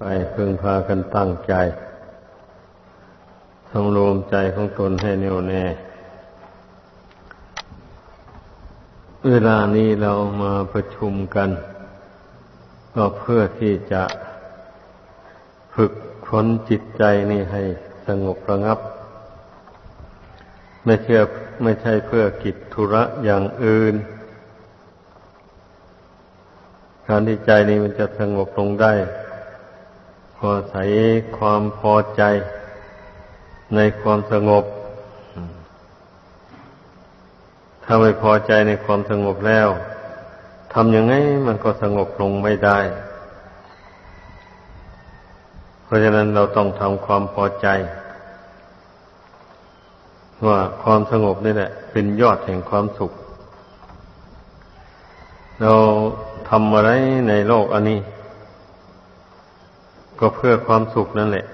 ไปพึงพากันตั้งใจทำรวมใจของตนให้แน่วแน่ เวลานี้เรามาประชุมกัน ก็เพื่อที่จะฝึกฝนจิตใจนี่ให้สงบระงับ ไม่เชื่อไม่ใช่เพื่อกิจธุระอย่างอื่นการที่ใจนี้มันจะสงบลงได้ พอใส่ความพอใจในความสงบ ถ้าไม่พอใจในความสงบแล้วทำยังไงมันก็สงบลงไม่ได้ เพราะฉะนั้นเราต้องทำความพอใจ ว่าความสงบนี่แหละ เป็นยอดแห่งความสุข เราทำอะไรในโลกอันนี้ ก็เพื่อความสุขนั่นแหละ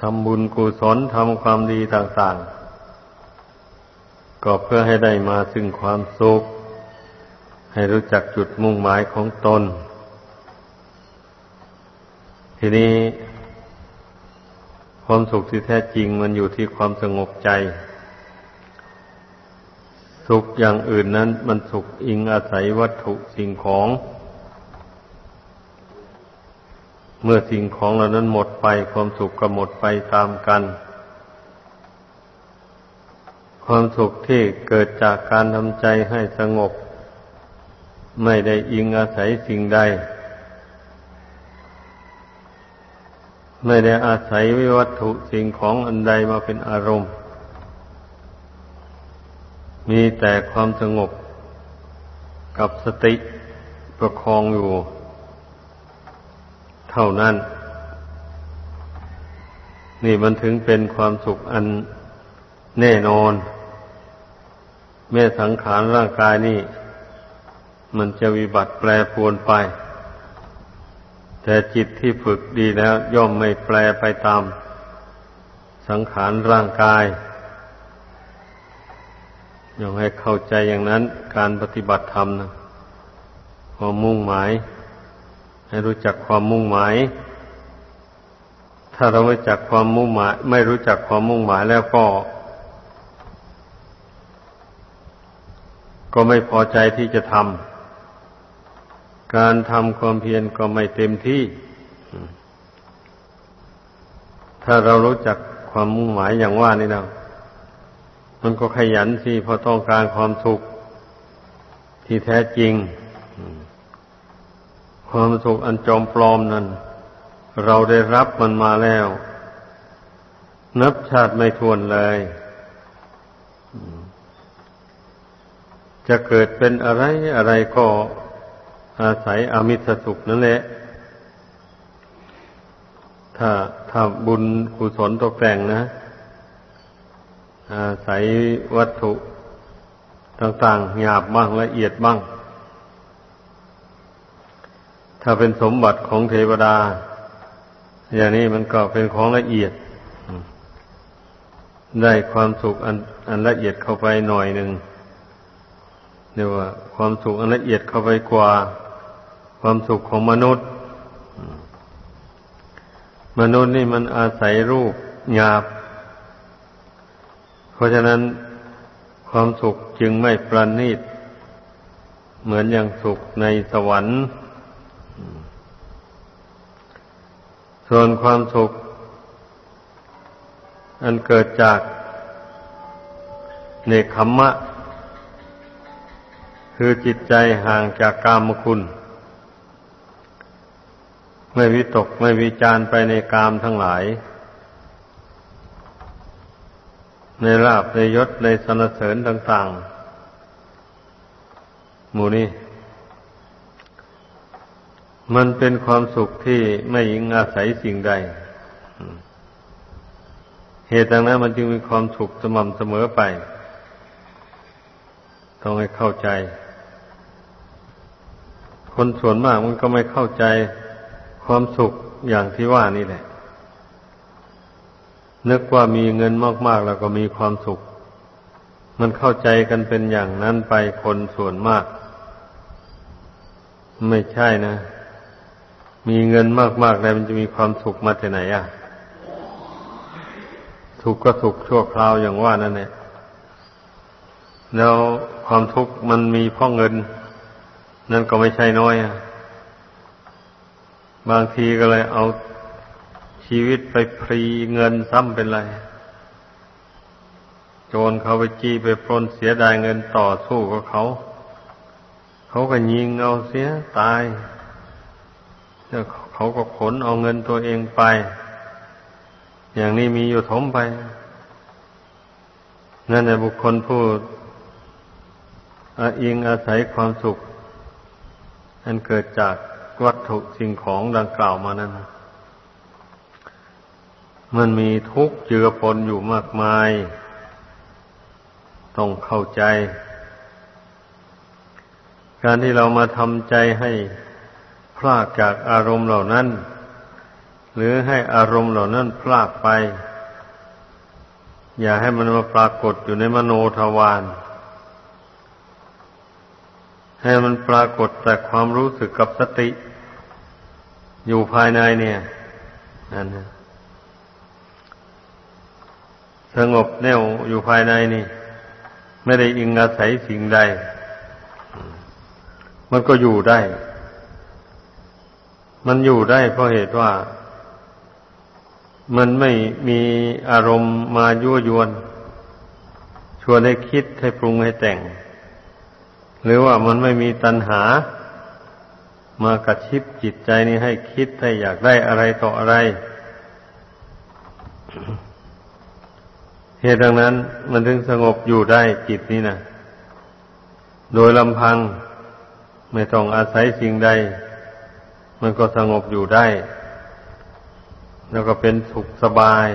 ทำบุญกุศลทำความดีต่าง ๆ ก็เพื่อให้ได้มาซึ่งความสุข ให้รู้จักจุดมุ่งหมายของตน ทีนี้ความสุขที่แท้จริงมันอยู่ที่ความสงบใจ สุขอย่างอื่นนั้นมันสุขอิงอาศัยวัตถุสิ่งของ เมื่อสิ่งของเหล่านั้นหมดไปความสุขก็หมดไปตามกัน ความสุขที่เกิดจากการทำใจให้สงบ ไม่ได้อิงอาศัยสิ่งใด ไม่ได้อาศัยวิวัตถุสิ่งของอันใดมาเป็นอารมณ์ มีแต่ความสงบกับสติประคองอยู่ เท่านั้น นี่มันถึงเป็นความสุขอันแน่นอน แม่สังขารร่างกายนี่ มันจะวิบัติแปรปวนไป แต่จิตที่ฝึกดีแล้ว ย่อมไม่แปรไปตาม สังขารร่างกายย่อมให้เข้าใจอย่างนั้น การปฏิบัติธรรมนะพอมุ่งหมาย ให้รู้จักความมุ่งหมาย ถ้าเราไม่จักความมุ่งหมาย ไม่รู้จักความมุ่งหมายแล้วก็ ก็ไม่พอใจที่จะทำการทำความเพียรก็ไม่เต็มที่ ถ้าเรารู้จักความมุ่งหมายอย่างว่านี่นะมันก็ขยันสิเพราะต้องการความสุขที่แท้จริง ความสุขอันจอมปลอมนั้น เราได้รับมันมาแล้ว นับชาติไม่ทวนเลย จะเกิดเป็นอะไรอะไรก็อาศัยอมิสสุขนั่นแหละ ถ้าถ้าบุญกุศลตกแต่งนะ อาศัยวัตถุต่างๆหยาบบ้างละเอียดบ้าง ถ้าเป็นสมบัติของเทวดา อย่างนี้มันก็เป็นของละเอียด ได้ความสุขอันอันละเอียดเข้าไปหน่อยหนึ่งเรียกว่า ความสุขอันละเอียดเข้าไปกว่า ความสุขของมนุษย์ มนุษย์นี่มันอาศัยรูปหยาบ เพราะฉะนั้นความสุขจึงไม่ประณีต เหมือนอย่างสุขในสวรรค์ ส่วนความสุข อันเกิดจากเนคขมมะ คือจิตใจห่างจากกามคุณ ไม่วิตกไม่วิจารไปในกามทั้งหลาย ในลาบในยศในสนเสริญต่าง ๆ หมู่นี้ มันเป็นความสุขที่ไม่ยิงอาศัยสิ่งใด เหตุดังนั้นมันจึงมีความสุขสม่ำเสมอไป ต้องให้เข้าใจ คนส่วนมากมันก็ไม่เข้าใจความสุขอย่างที่ว่านี่แหละ นึกว่ามีเงินมากๆแล้วก็มีความสุข มันเข้าใจกันเป็นอย่างนั้นไปคนส่วนมาก ไม่ใช่นะ มีเงินมากๆแล้วมันจะมีความสุขมาที่ไหนอะสุขก็สุขชั่วคราวอย่างว่านั่นแหละแล้วความทุกข์มันมีเพราะเงิน นั่นก็ไม่ใช่น้อยอะบางทีก็เลยเอาชีวิตไปพรีเงินซ้ำเป็นไร โจรเขาไปจี้ไปปล้นเสียดายเงินต่อสู้กับเขา เขาก็ยิงเอาเสียตาย เขาก็ขนเอาเงินตัวเองไป อย่างนี้มีอยู่ถมไป นั่นแหละบุคคลผู้อิงอาศัยความสุข อันเกิดจากวัตถุสิ่งของดังกล่าวมานั้นมันมีทุกข์เจือปนอยู่มากมาย ต้องเข้าใจ การที่เรามาทำใจให้ พลากจากอารมณ์เหล่านั้น หรือให้อารมณ์เหล่านั้นพลากไป อย่าให้มันมาปรากฏอยู่ในมโนทวารให้มันปรากฏแต่ความรู้สึกกับสติ อยู่ภายในเนี่ยนั่นนะสงบแน่วอยู่ภายในนี่ ไม่ได้อิงอาศัยสิ่งใด มันก็อยู่ได้ มันอยู่ได้เพราะเหตุว่า มันไม่มีอารมณ์มายั่วยวน ชวนให้คิดให้ปรุงให้แต่ง หรือว่ามันไม่มีตัณหา มากระชิบจิตใจนี้ให้คิดให้อยากได้อะไรต่ออะไร เหตุดังนั้น มันถึงสงบอยู่ได้จิตนี้นะโดยลำพัง ไม่ต้องอาศัยสิ่งใด มันก็สงบอยู่ได้ แล้วก็เป็นสุขสบาย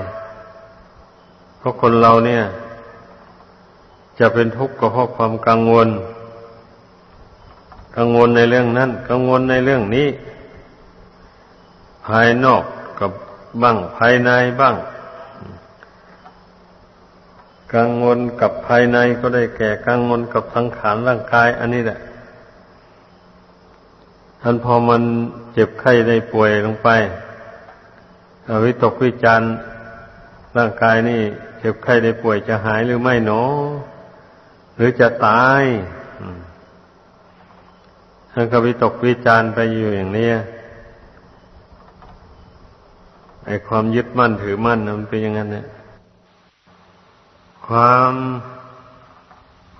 เพราะคนเราเนี่ย จะเป็นทุกข์ก็เพราะความกังวล กังวลในเรื่องนั้น กังวลในเรื่องนี้ ภายนอกกับบ้างภายในบ้าง กังวลกับภายในก็ได้แก่กังวลกับสังขารร่างกาย อันนี้แหละ ท่านพอมันเจ็บไข้ได้ป่วยลงไปวิตกวิจารร่างกายนี่เจ็บไข้ได้ป่วยจะหายหรือไม่หนอ หรือจะตายท่านก็วิตกวิจารไปอยู่อย่างนี้ไอความยึดมั่นถือมั่นมันเป็นอย่างนั้นเนี่ยความ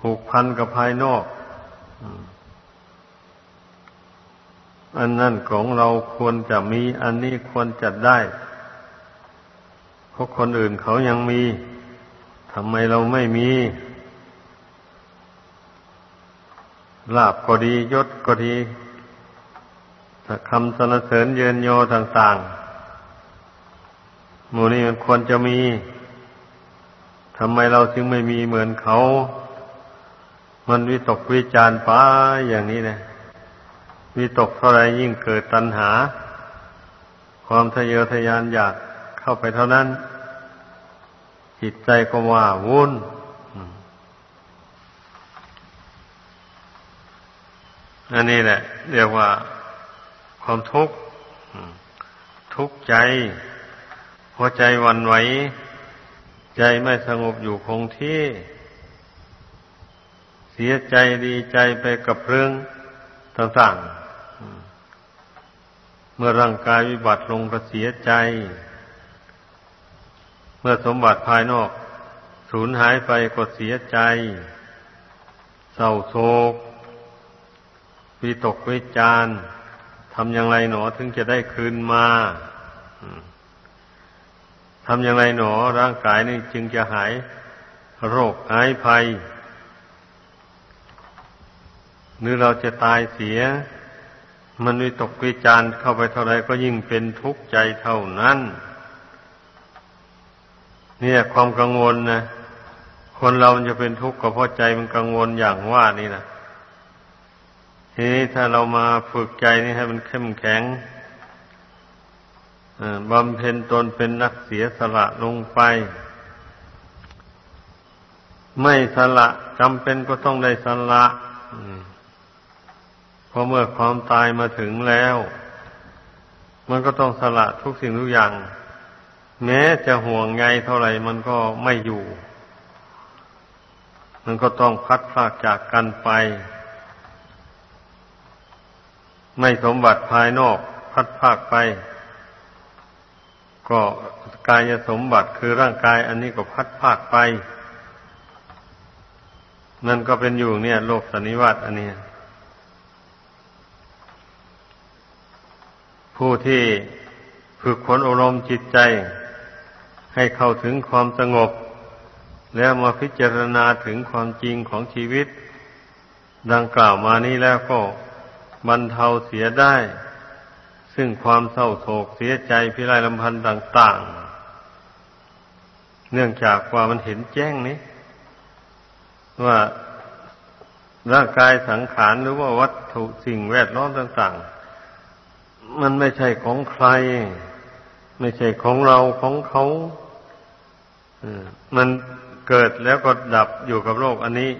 ผูกพันกับภายนอก อันนั่นของเราควรจะมี อันนี้ควรจะได้เพราะคนอื่นเขายังมีทำไมเราไม่มีลาบก็ดียศก็ดีคำสรรเสริญเยินโยต่างๆหมู่นี้มันควรจะมีทำไมเราจึงไม่มีเหมือนเขา มันวิตกวิจารไปอย่างนี้นะ วิตกเท่าไรยิ่งเกิดตัณหา ความทะเยอทะยานอยากเข้าไปเท่านั้น จิตใจก็ว่าวุ่นอันนี้แหละ เรียกว่าความทุกข์ทุกข์ใจหัวใจวันไหว ใจไม่สงบอยู่คงที่ เสียใจดีใจไปกับเรื่องต่างๆ เมื่อร่างกายวิบัติลงก็เสียใจ เมื่อสมบัติภายนอกสูญหายไปก็เสียใจ เศร้าโศกวิตกวิจารทำอย่างไรหนอถึงจะได้คืนมาทำอย่างไรหนอร่างกายนี่จึงจะหาย โรคหายภัยหรือเราจะตายเสีย มันวิตกวิจารเข้าไปเท่าไรก็ยิ่งเป็นทุกข์ใจเท่านั้น เนี่ยความกังวลนะคนเราจะเป็นทุกข์ก็เพราะใจมันกังวลอย่างว่านี่นะทีนี้ถ้าเรามาฝึกใจนี่ให้มันเข้มแข็งบำเพ็ญตนเป็นนักเสียสละลงไป ไม่สละจำเป็นก็ต้องได้สละ ราะเมื่อความตายมาถึงแล้ว มันก็ต้องสละทุกสิ่งทุกอย่าง แม้จะห่วงใยเท่าไหร่มันก็ไม่อยู่ มันก็ต้องพัดพากจากกันไป ไม่สมบัติภายนอกพัดพากไป ก็กายสมบัติคือร่างกายอันนี้ก็พัดพากไปนั่นก็เป็นอยู่เนี่ย โลกสันนิวัตอันนี้ ผู้ที่ฝึกฝนอารมณ์จิตใจ ให้เข้าถึงความสงบ แล้วมาพิจารณาถึงความจริงของชีวิต ดังกล่าวมานี้แล้วก็บรรเทาเสียได้ ซึ่งความเศร้าโศกเสียใจพิไรลำพันธ์ต่าง ๆ เนื่องจากว่ามันเห็นแจ้งนี้ ว่าร่างกายสังขารหรือว่าวัตถุสิ่งแวดล้อมต่าง ๆ มันไม่ใช่ของใคร ไม่ใช่ของเราของเขามันเกิดแล้วก็ดับอยู่กับโลกอันนี้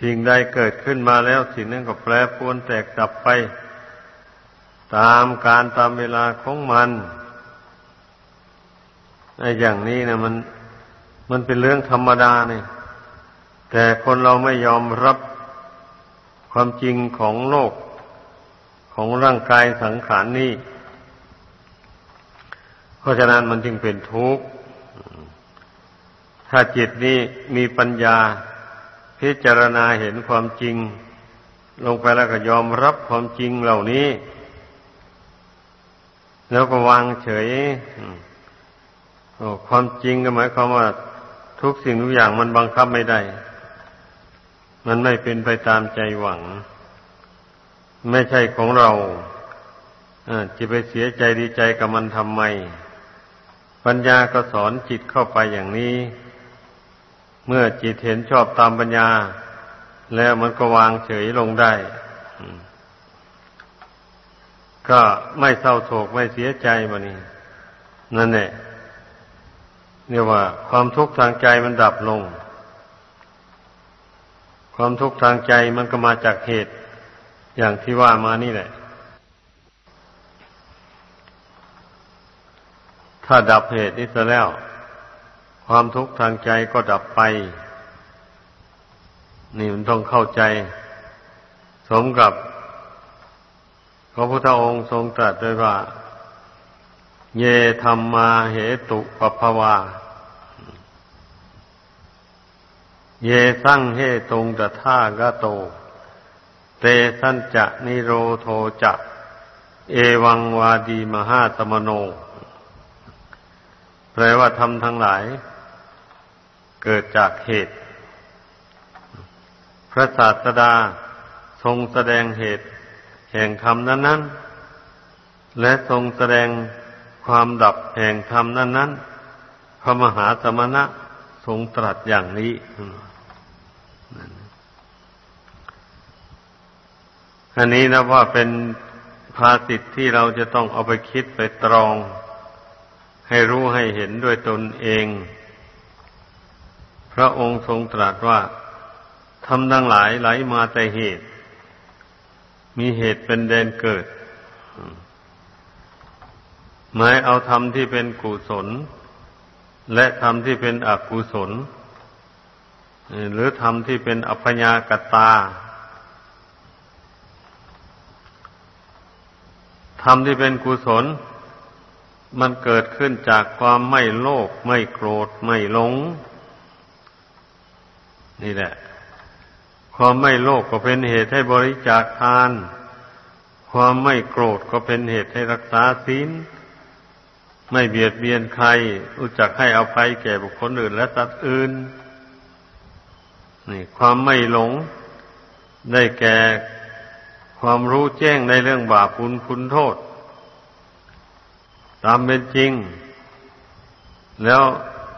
สิ่งใดเกิดขึ้นมาแล้วสิ่งนั้นก็แปรปรวนแตกดับไป ตามการตามเวลาของมันไอ้อย่างนี้นะมัน มันเป็นเรื่องธรรมดาเนี่ยแต่คนเราไม่ยอมรับความจริงของโลก ของร่างกายสังขารนนี้เพราะฉะนั้นมันจึงเป็นทุกข์ ถ้าจิตนี้มีปัญญาพิจารณาเห็นความจริง ลงไปแล้วก็ยอมรับความจริงเหล่านี้ แล้วก็วางเฉยความจริงก็หมายความว่า ทุกสิ่งทุกอย่างมันบังคับไม่ได้ มันไม่เป็นไปตามใจหวัง ไม่ใช่ของเราจะไปเสียใจดีใจกับมันทำไม ปัญญาก็สอนจิตเข้าไปอย่างนี้ เมื่อจิตเห็นชอบตามปัญญา แล้วมันก็วางเฉยลงได้ ก็ไม่เศร้าโศกไม่เสียใจมานี่นั่นแหละเรียกว่า ความทุกข์ทางใจมันดับลง ความทุกข์ทางใจมันก็มาจากเหตุ อย่างที่ว่ามานี่แหละ ถ้าดับเหตุนี้ซะแล้ว ความทุกข์ทางใจก็ดับไป นี่มันต้องเข้าใจ สมกับพระพุทธองค์ทรงตรัสไว้ว่า เยธรรมมาเหตุปภาวาเยสังเฮตงตถากโต เตสันจะนิโรโทจะเอวังวาดีมหาสมโน แปลว่าทำทั้งหลาย เกิดจากเหตุ พระศาสดาทรงแสดงเหตุ แห่งธรรมนั้น ๆ และทรงแสดงความดับแห่งธรรมนั้น ๆ พระมหาสมณะทรงตรัสอย่างนี้ อันนี้นะว่าเป็นภาสิทธิ์ที่เราจะต้องเอาไปคิดไปตรอง ให้รู้ให้เห็นด้วยตนเอง พระองค์ทรงตรัสว่าทำดังหลายไหลมาแต่เหตุ มีเหตุเป็นแดนเกิด หมายเอาธรรมที่เป็นกุศล และธรรมที่เป็นอกุศล หรือธรรมที่เป็นอัพญากตา ธรรมที่เป็นกุศล มันเกิดขึ้นจากความไม่โลภไม่โกรธไม่หลง นี่แหละ ความไม่โลภกก็เป็นเหตุให้บริจาคทาน ความไม่โกรธก็เป็นเหตุให้รักษาศีลไม่เบียดเบียนใคร รู้จักให้อภัยแก่บุคคลอื่นและสัตว์อื่น นี่ ความไม่หลง ได้แก่ ความรู้แจ้งในเรื่องบาปคุณคุณโทษ ตามเป็นจริง แล้ว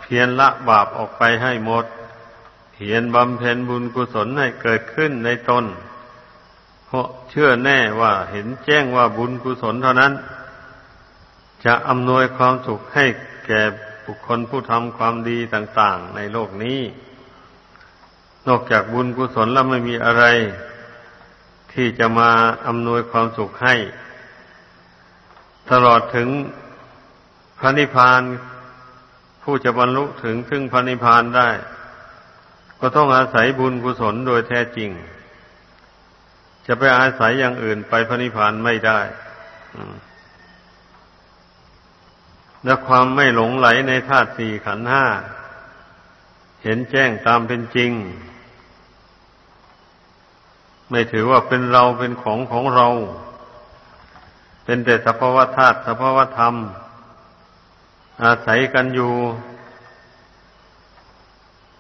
เพียรละบาปออกไปให้หมด เพียรบำเพ็ญบุญกุศลให้เกิดขึ้นในตน เพราะเชื่อแน่ว่าเห็นแจ้งว่าบุญกุศลเท่านั้น จะอำนวยความสุขให้แก่บุคคลผู้ทำความดีต่าง ๆ ในโลกนี้ นอกจากบุญกุศลแล้วไม่มีอะไร ที่จะมาอำนวยความสุขให้ ตลอดถึงพระนิพพาน ผู้จะบรรลุถึงซึ่งพระนิพพานได้ ก็ต้องอาศัยบุญกุศลโดยแท้จริง จะไปอาศัยอย่างอื่นไปพระนิพพานไม่ได้และความไม่หลงไหลในธาตุสี่ขันธ์ห้า เห็นแจ้งตามเป็นจริง ไม่ถือว่าเป็นเราเป็นของของเรา เป็นแต่สภาวธาตุสภาวธรรม อาศัยกันอยู่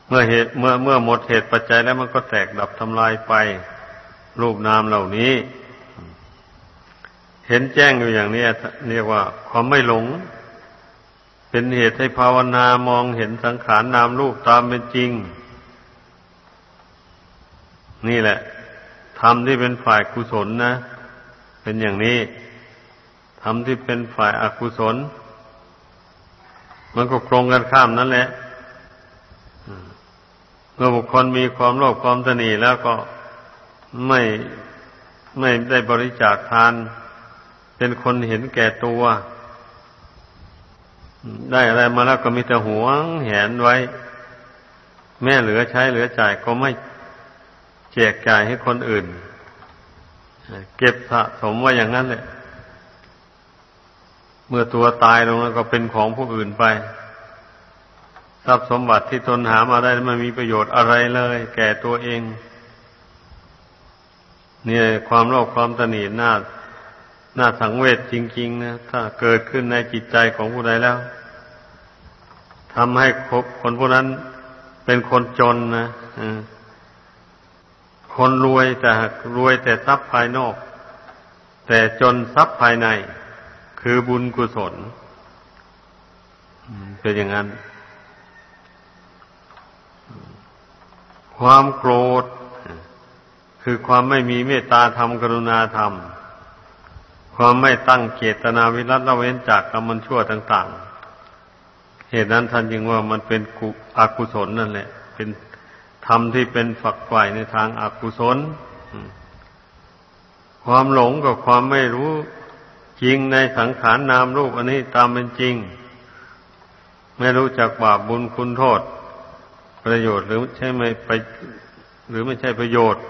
เมื่อเหตุเมื่อเมื่อหมดเหตุปัจจัยแล้วมันก็แตกดับทำลายไป รูปนามเหล่านี้ เห็นแจ้งอยู่อย่างนี้เรียกว่าความไม่หลง เป็นเหตุให้ภาวนามองเห็นสังขารนามรูปตามเป็นจริง นี่แหละ ธรรมที่เป็นฝ่ายกุศลนะ เป็นอย่างนี้ธรรมที่เป็นฝ่ายอกุศล มันก็ตรงกันข้ามนั่นแหละเมื่อบุคคลมีความโลภความตนีแล้วก็ไม่ไม่ได้บริจาคทาน เป็นคนเห็นแก่ตัว ได้อะไรมาแล้วก็มีแต่หวงแหนไว้ แม่เหลือใช้เหลือจ่ายก็ไม่ แจกจ่ายให้คนอื่น เก็บสะสมไว้อย่างนั้นแหละ เมื่อตัวตายลงแล้วก็เป็นของผู้อื่นไป ทรัพย์สมบัติที่ตนหามาได้ไม่มีประโยชน์อะไรเลย แก่ตัวเอง เนี่ยความโลภความตนีน่าน่าสังเวชจริง ๆ นะ ถ้าเกิดขึ้นในจิตใจของผู้ใดแล้วทำให้คนผู้นั้นเป็นคนจนนะ คนรวยแต่รวยแต่ทรัพย์ภายนอก แต่จนทรัพย์ภายใน คือบุญกุศลเป็นอย่างนั้น ความโกรธ คือความไม่มีเมตตาธรรมกรุณาธรรม ความไม่ตั้งเจตนาวิรัตละเว้นจากกรรมชั่วต่าง ๆ เหตุนั้นท่านจึงว่ามันเป็นกุอกุศลนั่นแหละ เป็น ธรรมที่เป็นฝักใฝ่ในทางอากุศล ความหลงกับความไม่รู้จริงในสังขารนามรูปอันนี้ตามเป็นจริง ไม่รู้จักบาปบุญคุณโทษ ประโยชน์หรือใช่ไม่ไป หรือไม่ใช่ประโยชน์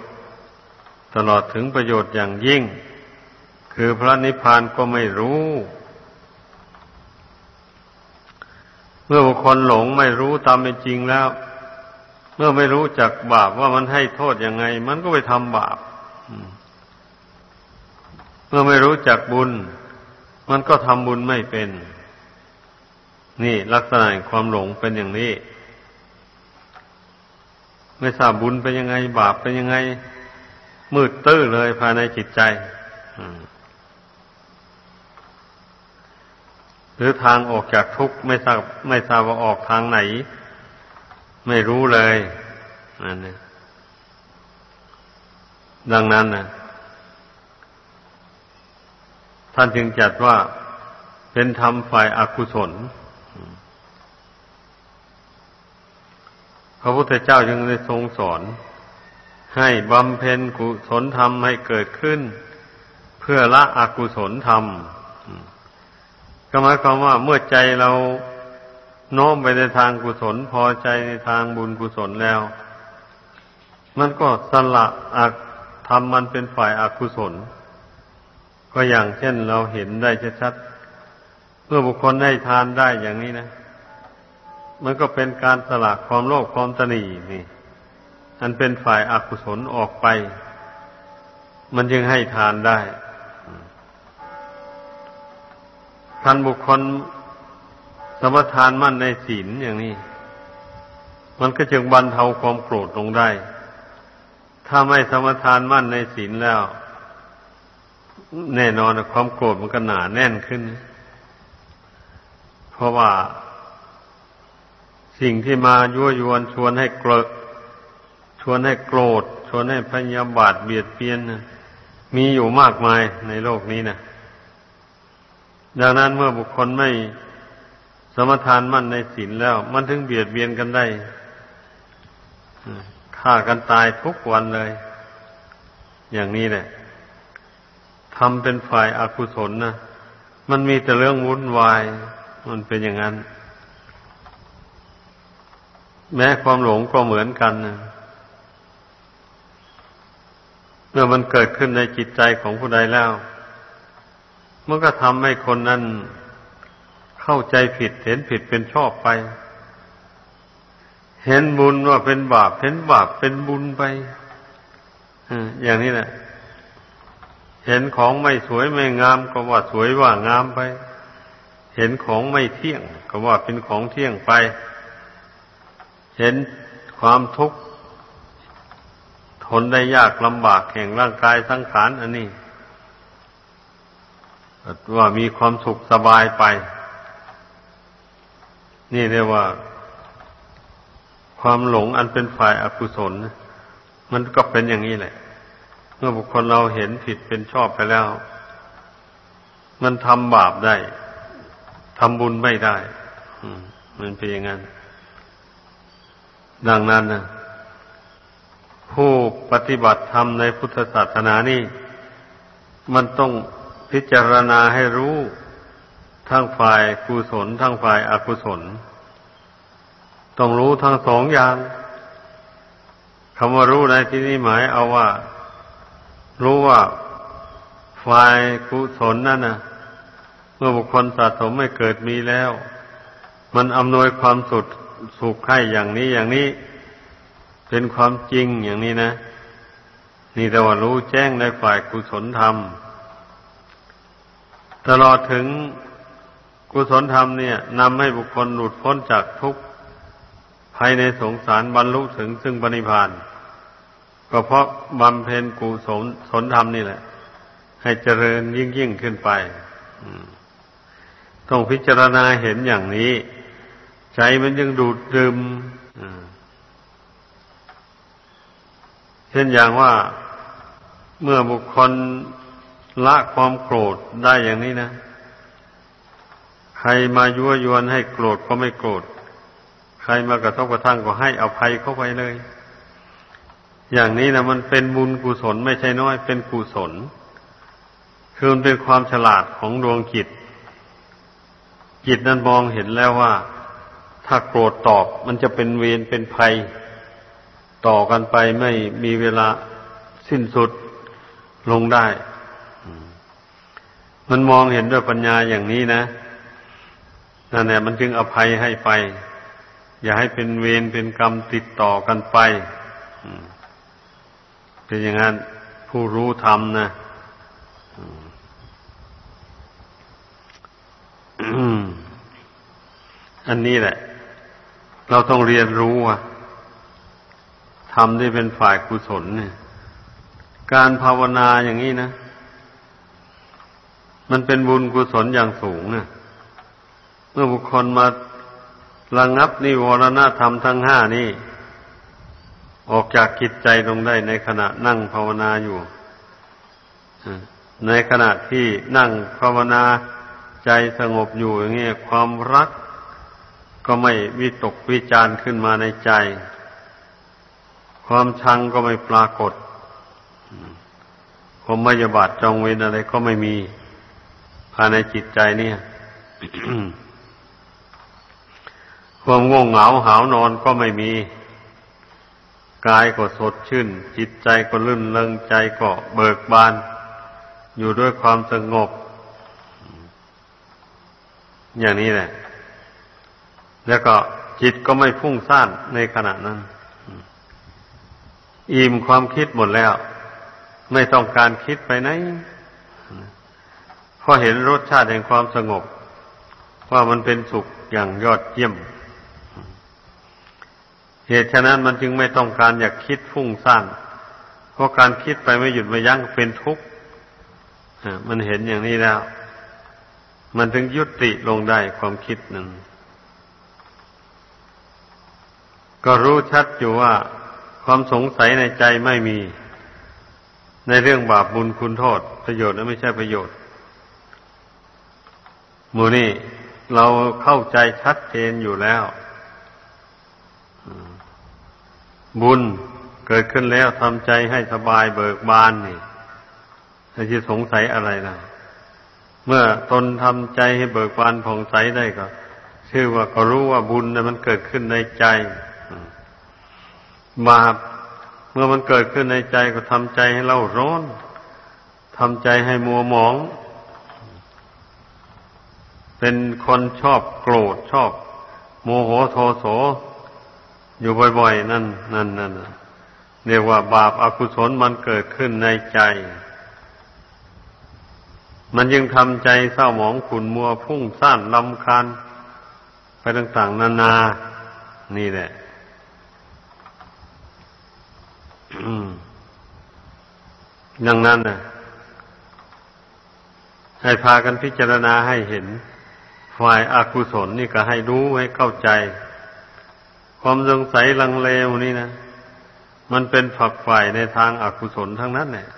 ตลอดถึงประโยชน์อย่างยิ่ง คือพระนิพพานก็ไม่รู้ เมื่อบุคคลหลงไม่รู้ตามเป็นจริงแล้ว มื่อไม่รู้จักบาปว่ามันให้โทษยังไง มันก็ไปทำบาปเมื่อไม่รู้จักบุญ มันก็ทำบุญไม่เป็น นี่ลักษณะความหลงเป็นอย่างนี้ ไม่ทราบบุญเป็นยังไง บาปเป็นยังไง มืดตื้อเลยภายในจิตใจหรือทางออกจากทุกข์ไม่ทราบไม่ทราบว่าออกทางไหน ไม่รู้เลยนั่นนะดังนั้นนะท่านจึงจัดว่าเป็นธรรมฝ่ายอากุศล พระพุทธเจ้าจึงได้ทรงสอน ให้บำเพ็ญกุศลธรรมให้เกิดขึ้น เพื่อละอกุศลธรรมก็หมายความว่าเมื่อใจเรา โน้มไปในทางกุศลพอใจในทางบุญกุศลแล้ว มันก็สละอักทำมันเป็นฝ่ายอากุศล ก็อย่างเช่นเราเห็นได้ชัดๆเมื่อบุคคลได้ทานได้อย่างนี้นะ มันก็เป็นการสละความโลภความตนีนี่ อันเป็นฝ่ายอากุศลออกไป มันจึงให้ทานได้ท่านบุคคล สมทานมั่นในศีลอย่างนี้ มันก็จึงบรรเทาความโกรธลงได้ ถ้าไม่สมทานมั่นในศีลแล้ว แน่นอนความโกรธมันก็หนาแน่นขึ้น เพราะว่าสิ่งที่มายั่วยวนชวนให้โกรธชวนให้โกรธ ชวนให้พยาบาทเบียดเบียนมีอยู่มากมายในโลกนี้นะดังนั้นเมื่อบุคคลไม่ มทานมั่นในศีลแล้ว มันถึงเบียดเบียนกันได้ฆ่ากันตายทุกวันเลย อย่างนี้แหละทำเป็นฝ่ายอากุศลนะมันมีแต่เรื่องวุ่นวาย มันเป็นอย่างนั้น แม้ความหลงก็เหมือนกันนะเมื่อมันเกิดขึ้นในจิตใจของผู้ใดแล้ว มันก็ทำให้คนนั้น เข้าใจผิดเห็นผิดเป็นชอบไป เห็นบุญว่าเป็นบาป เห็นบาปเป็นบุญไปอย่างนี้แหละเห็นของไม่สวยไม่งามก็ว่าสวยว่างามไป เห็นของไม่เที่ยง ก็ว่าเป็นของเที่ยงไป เห็นความทุกข์ทนได้ยากลำบากแห่งร่างกายสังขารอันนี้ว่ามีความสุขสบายไป นี่เรียกว่า ความหลงอันเป็นฝ่ายอากุศล มันก็เป็นอย่างนี้แหละ เมื่อบุคคลเราเห็นผิดเป็นชอบไปแล้ว มันทำบาปได้ทำบุญไม่ได้มันเป็นอย่างนั้น ดังนั้นนะผู้ปฏิบัติธรรมในพุทธศาสนานี่ มันต้องพิจารณาให้รู้ ทั้งฝ่ายกุศล ทั้งฝ่ายอกุศล ต้องรู้ทั้งสองอย่างคำว่ารู้ในที่นี้หมายเอาว่า รู้ว่าฝ่ายกุศลนั่นนะเมื่อบุคคลสะสมไม่เกิดมีแล้ว มันอำนวยความสุขสุขให้อย่างนี้อย่างนี้ เป็นความจริงอย่างนี้นะ นี่แต่ว่ารู้แจ้งในฝ่ายกุศลธรรม ตลอดถึง กุศลธรรมเนี่ยนำให้บุคคลหลุดพ้นจากทุกข์ภายในสงสารบรรลุถึงซึ่งปณิพานก็เพราะบำเพ็ญกุศลสนธรรมนี่แหละ ให้เจริญยิ่งยิ่งขึ้นไปต้องพิจารณาเห็นอย่างนี้ ใจมันยังดูดดื่มเช่นอย่างว่าเมื่อบุคคลละความโกรธได้อย่างนี้นะ ใครมายั่วยวนให้โกรธก็ไม่โกรธ ใครมากระทบกระทั่งก็ให้อภัยเข้าไปเลย อย่างนี้นะมันเป็นบุญกุศลไม่ใช่น้อย เป็นกุศล คือมันเป็นความฉลาดของดวงจิต จิตนั้นมองเห็นแล้วว่า ถ้าโกรธตอบมันจะเป็นเวรเป็นภัย ต่อกันไปไม่มีเวลาสิ้นสุดลงได้ มันมองเห็นด้วยปัญญาอย่างนี้นะ นั่นแหละมันจึงอภัยให้ไป อย่าให้เป็นเวรเป็นกรรมติดต่อกันไปเป็นอย่างนั้นผู้รู้ธรรมนะอันนี้แหละ เราต้องเรียนรู้อะทำที่เป็นฝ่ายกุศลเนี่ย การภาวนาอย่างนี้นะ มันเป็นบุญกุศลอย่างสูงนะ เมื่อบุคคลมาระงับนิวรณธรรมทั้งห้านี้ ออกจากกิจใจลงได้ในขณะนั่งภาวนาอยู่ ในขณะที่นั่งภาวนาใจสงบอยู่อย่างนี้ความรักก็ไม่วิตกวิจารขึ้นมาในใจ ความชังก็ไม่ปรากฏความไม่ยบาดจองเวรอะไรก็ไม่มีภายในจิตใจเนี่ย ความง่วงเหงาหาวนอนก็ไม่มี กายก็สดชื่น จิตใจก็ลื่นเริงใจก็เบิกบาน อยู่ด้วยความสงบ อย่างนี้แหละ แล้วก็จิตก็ไม่ฟุ้งซ่านในขณะนั้น อิ่มความคิดหมดแล้ว ไม่ต้องการคิดไปไหนเพราะเห็นรสชาติแห่งความสงบ ว่ามันเป็นสุขอย่างยอดเยี่ยม เหตุฉะนั้นมันจึงไม่ต้องการอยากคิดฟุ้งซ่านเพราะการคิดไปไม่หยุดไม่ยั้งเป็นทุกข์มันเห็นอย่างนี้แล้ว มันถึงยุติลงได้ความคิดนั้นก็รู้ชัดอยู่ว่าความสงสัยในใจไม่มี ในเรื่องบาปบุญคุณโทษ ประโยชน์และไม่ใช่ประโยชน์มูนี่เราเข้าใจชัดเจนอยู่แล้ว บุญเกิดขึ้นแล้วทำใจให้สบายเบิกบานนี่จะสงสัยอะไรนะเมื่อตนทำใจให้เบิกบานผ่องใสได้ก็ ชื่อว่าก็รู้ว่าบุญนะมันเกิดขึ้นในใจบาปเมื่อมันเกิดขึ้นในใจก็ทำใจให้เราร้อนทำใจให้มัวหมอง เป็นคนชอบโกรธชอบ โมโหโทโส อยู่บ่อยๆ นั่นนั่นนั่นเรียกว่าบาปอากุศลมันเกิดขึ้นในใจ มันยังทำใจเศร้าหมองขุนมัวพุ่งซ่านลำคาญไปต่างๆ นานา นี่แหละดังนั้นนะให้พากันพิจารณาให้เห็น ฝ่ายอากุศลนี่ก็ให้รู้ให้เข้าใจ ความสงสัยลังเลวนี่นะ มันเป็นฝักใฝ่ในทางอากุศลทั้งนั้นเนี่ย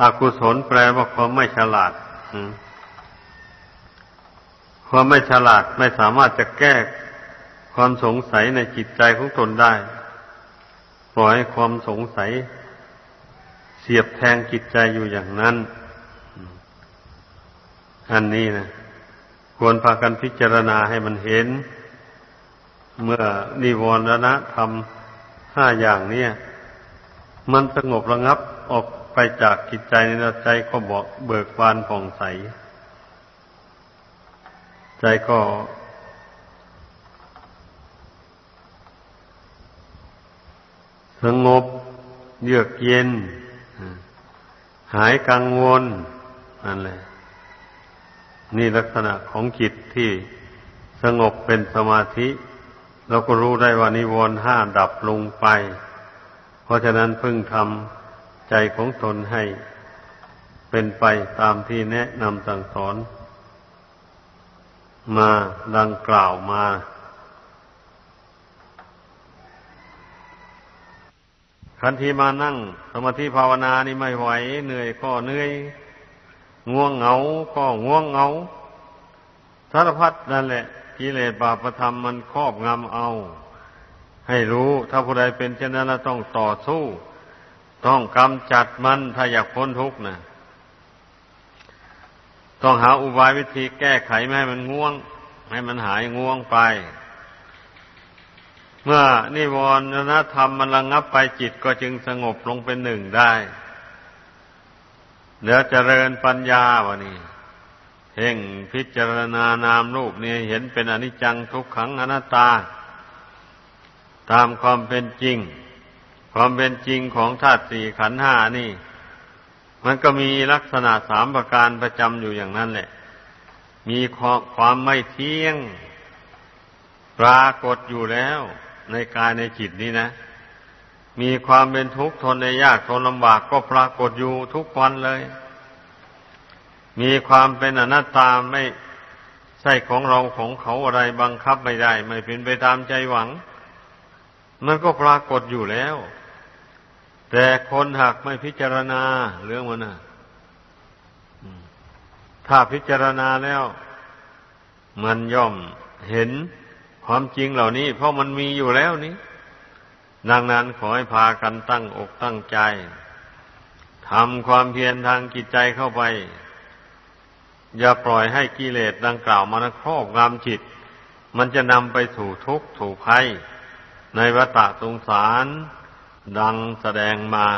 อกุศลแปลว่าความไม่ฉลาดความไม่ฉลาดไม่สามารถจะแก้ความสงสัยในจิตใจของตนได้ ปล่อยให้ความสงสัย เสียบแทงจิตใจอยู่อย่างนั้น อันนี้นะควรพากันพิจารณาให้มันเห็น เมื่อนิวรณะทำห้าอย่างนี้มันสงบระงับออกไปจากจิตใจในใจก็บอกเบิกบานผ่องใส ใจก็สงบเยือกเย็น หายกังวลนั่นแหละนี่ลักษณะของจิตที่สงบเป็นสมาธิ เราก็รู้ได้ว่านิวรณ์ห้าดับลงไป เพราะฉะนั้นพึ่งทำใจของตนให้เป็นไปตามที่แนะนำสั่งสอน มาดังกล่าวมา คันทีมานั่ง สมาธิภาวนานี่ไม่ไหว เหนื่อยก็เหนื่อย ง่วงเหงา ก็ง่วงเหงาสารพัดนั่นแหละ กิเลสบาปธรรมมันครอบงำเอา ให้รู้ถ้าผู้ใดเป็นเช่นนั้นต้องต่อสู้ ต้องกำจัดมันถ้าอยากพ้นทุกข์นะต้องหาอุบายวิธีแก้ไขไม่ให้มันง่วง ให้มันหายง่วงไป เมื่อนิวรณธรรมมันระงับไปจิตก็จึงสงบลงเป็นหนึ่งได้ เดี๋ยวเจริญปัญญาวะนี่ เพ่งพิจารณานามรูปนี่เห็นเป็นอนิจจังทุกขังอนัตตา ตามความเป็นจริง ความเป็นจริงของธาตุสี่ขันห้านี่ มันก็มีลักษณะสามประการประจำอยู่อย่างนั้นแหละ มีความไม่เที่ยง ปรากฏอยู่แล้ว ในกายในจิตนี้นะ มีความเป็นทุกข์ทนในยากทนลำบากก็ปรากฏอยู่ทุกวันเลย มีความเป็นอนัตตาไม่ใช่ของเราของเขาอะไรบังคับไม่ได้ ไม่เป็นไปตามใจหวัง มันก็ปรากฏอยู่แล้ว แต่คนหากไม่พิจารณาเรื่องมันนะถ้าพิจารณาแล้ว มันย่อมเห็นความจริงเหล่านี้ เพราะมันมีอยู่แล้วนี้ดังนั้นขอให้พากันตั้งอกตั้งใจทำความเพียรทางจิตใจเข้าไป อย่าปล่อยให้กิเลสดังกล่าวมันครอบงำจิต มันจะนำไปสู่ทุกข์ถูกภัยในวัฏสงสารดังแสดงมา